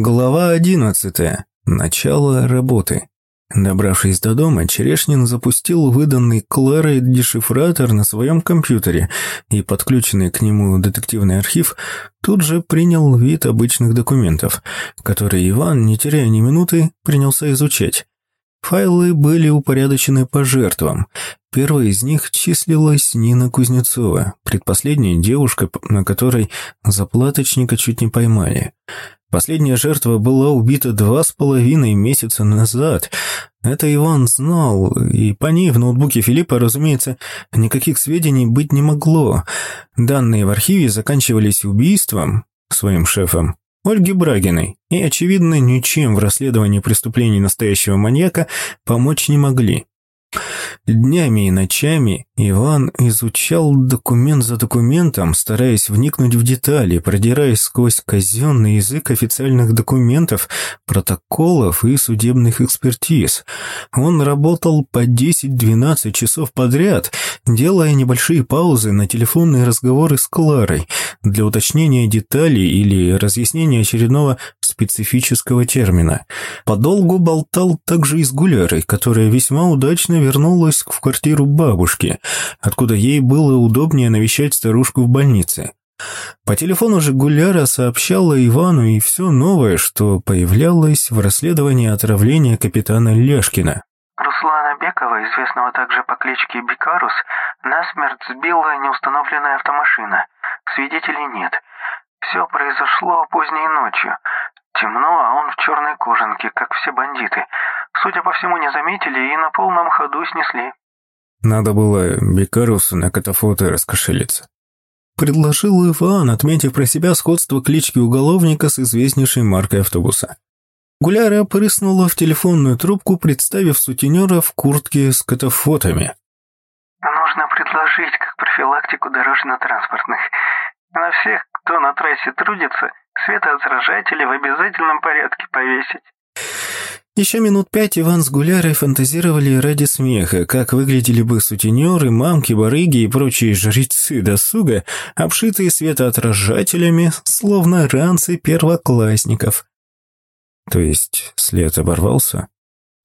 Глава одиннадцатая. Начало работы. Добравшись до дома, Черешнин запустил выданный Кларой дешифратор на своем компьютере, и подключенный к нему детективный архив тут же принял вид обычных документов, которые Иван, не теряя ни минуты, принялся изучать. Файлы были упорядочены по жертвам. Первая из них числилась Нина Кузнецова, предпоследняя девушка, на которой заплаточника чуть не поймали. Последняя жертва была убита два с половиной месяца назад. Это Иван знал, и по ней в ноутбуке Филиппа, разумеется, никаких сведений быть не могло. Данные в архиве заканчивались убийством своим шефом Ольги Брагиной, и, очевидно, ничем в расследовании преступлений настоящего маньяка помочь не могли. Днями и ночами Иван изучал документ за документом, стараясь вникнуть в детали, продираясь сквозь казенный язык официальных документов, протоколов и судебных экспертиз. Он работал по 10-12 часов подряд, делая небольшие паузы на телефонные разговоры с Кларой для уточнения деталей или разъяснения очередного специфического термина. Подолгу болтал также и с Гулярой, которая весьма удачно вернулась в квартиру бабушки, откуда ей было удобнее навещать старушку в больнице. По телефону же Гуляра сообщала Ивану и все новое, что появлялось в расследовании отравления капитана Лешкина. Руслана Бекова, известного также по кличке Бекарус, насмерть сбила неустановленная автомашина. Свидетелей нет. Все произошло поздней ночью. Темно, а он в черной кожанке, как все бандиты. Судя по всему, не заметили и на полном ходу снесли. Надо было Бекарусу на катафото раскошелиться. Предложил Иван, отметив про себя сходство клички уголовника с известнейшей маркой автобуса. Гуляра прыснула в телефонную трубку, представив сутенера в куртке с катафотами. «Нужно предложить как профилактику дорожно-транспортных. На всех, кто на трассе трудится, светоотражатели в обязательном порядке повесить». Еще минут пять Иван с Гулярой фантазировали ради смеха, как выглядели бы сутенеры, мамки, барыги и прочие жрецы досуга, обшитые светоотражателями, словно ранцы первоклассников. То есть след оборвался?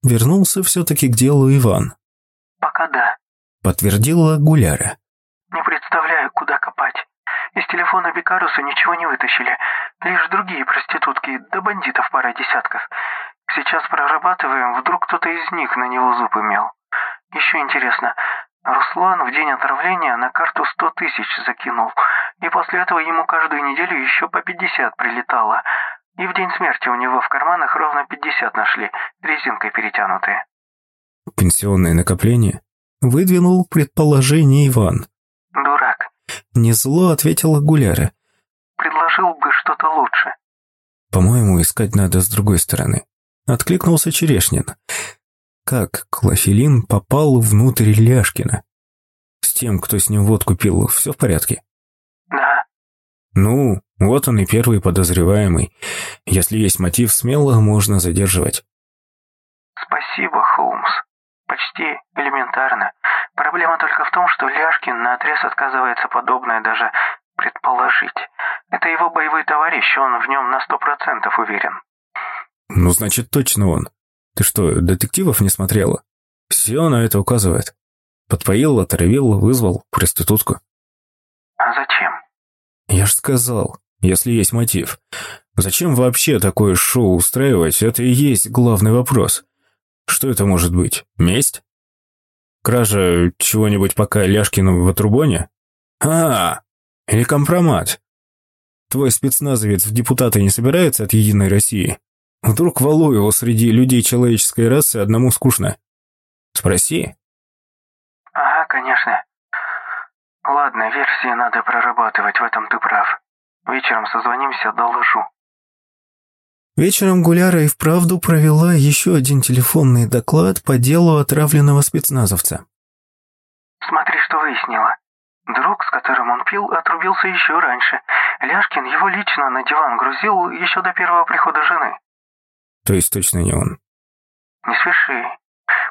Вернулся все-таки к делу Иван. «Пока да», — подтвердила Гуляра. «Не представляю, куда копать. Из телефона Бекаруса ничего не вытащили. Лишь другие проститутки, да бандитов пара десятков. Сейчас прорабатываем, вдруг кто-то из них на него зуб имел. Еще интересно, Руслан в день отравления на карту сто тысяч закинул, и после этого ему каждую неделю еще по пятьдесят прилетало. И в день смерти у него в карманах ровно пятьдесят нашли, резинкой перетянутые. Пенсионное накопление? Выдвинул предположение Иван. Дурак. Не зло ответила Гуляра. Предложил бы что-то лучше. По-моему, искать надо с другой стороны. Откликнулся Черешнин. Как клофелин попал внутрь Ляшкина? С тем, кто с ним водку пил, все в порядке? Да. Ну, вот он и первый подозреваемый. Если есть мотив, смело можно задерживать. Спасибо, Холмс. Почти элементарно. Проблема только в том, что Ляшкин наотрез отказывается подобное даже предположить. Это его боевой товарищ, он в нем на сто процентов уверен. Ну, значит, точно он. Ты что, детективов не смотрела? Все на это указывает. Подпоил, отравил, вызвал проститутку. А зачем? Я ж сказал, если есть мотив. Зачем вообще такое шоу устраивать, это и есть главный вопрос. Что это может быть? Месть? Кража чего-нибудь пока Ляшкину в отрубоне? А, или компромат? Твой спецназовец в депутаты не собирается от «Единой России»? Вдруг Валуеву среди людей человеческой расы одному скучно? Спроси. Ага, конечно. Ладно, версии надо прорабатывать, в этом ты прав. Вечером созвонимся, доложу. Вечером Гуляра и вправду провела еще один телефонный доклад по делу отравленного спецназовца. Смотри, что выяснила. Друг, с которым он пил, отрубился еще раньше. Ляшкин его лично на диван грузил еще до первого прихода жены. То есть точно не он. Не спеши.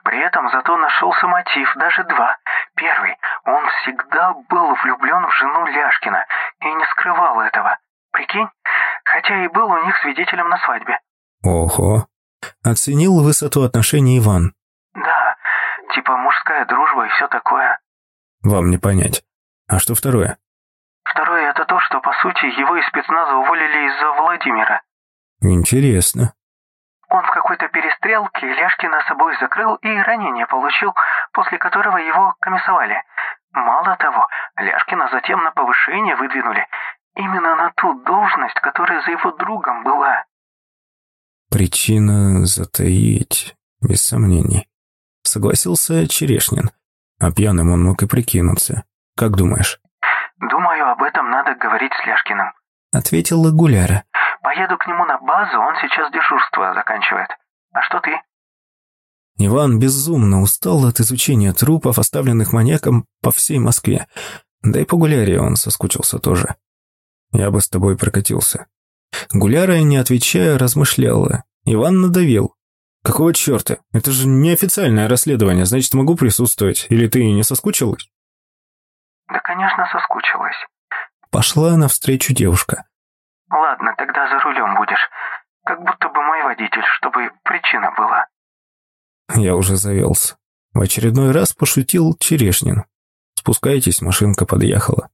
При этом зато нашелся мотив, даже два. Первый, он всегда был влюблен в жену Ляшкина и не скрывал этого. Прикинь, хотя и был у них свидетелем на свадьбе. Ого. Оценил высоту отношений Иван. Да, типа мужская дружба и все такое. Вам не понять. А что второе? Второе это то, что, по сути, его из спецназа уволили из-за Владимира. Интересно. Какой-то перестрелке Ляшкина собой закрыл и ранение получил, после которого его комиссовали. Мало того, Ляшкина затем на повышение выдвинули. Именно на ту должность, которая за его другом была. Причина затаить, без сомнений. Согласился Черешнин. А пьяным он мог и прикинуться. Как думаешь? Думаю, об этом надо говорить с Ляшкиным. Ответила Гуляра. Поеду к нему на базу, он сейчас дежурство заканчивает. А что ты? Иван безумно устал от изучения трупов, оставленных маньяком по всей Москве. Да и по Гуляре он соскучился тоже. Я бы с тобой прокатился. Гуляра, не отвечая, размышляла. Иван надавил. «Какого черта? Это же неофициальное расследование, значит, могу присутствовать. Или ты не соскучилась?» «Да, конечно, соскучилась». Пошла навстречу девушка. «Ладно, тогда за рулем будешь. Как будто бы мой водитель, чтобы причина была». Я уже завелся. В очередной раз пошутил Черешнин. Спускайтесь, машинка подъехала.